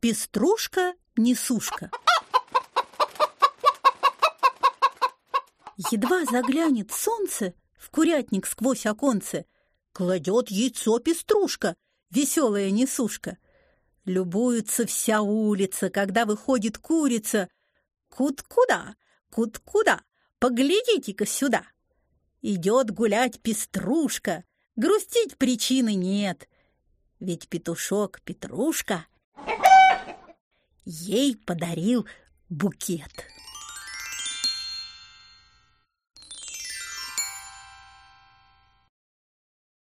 Пеструшка-несушка. Едва заглянет солнце в курятник сквозь оконце, кладет яйцо пеструшка, веселая несушка. Любуется вся улица, когда выходит курица. Кут-куда, кут-куда, поглядите-ка сюда. Идет гулять пеструшка, грустить причины нет. Ведь петушок Петрушка ей подарил букет.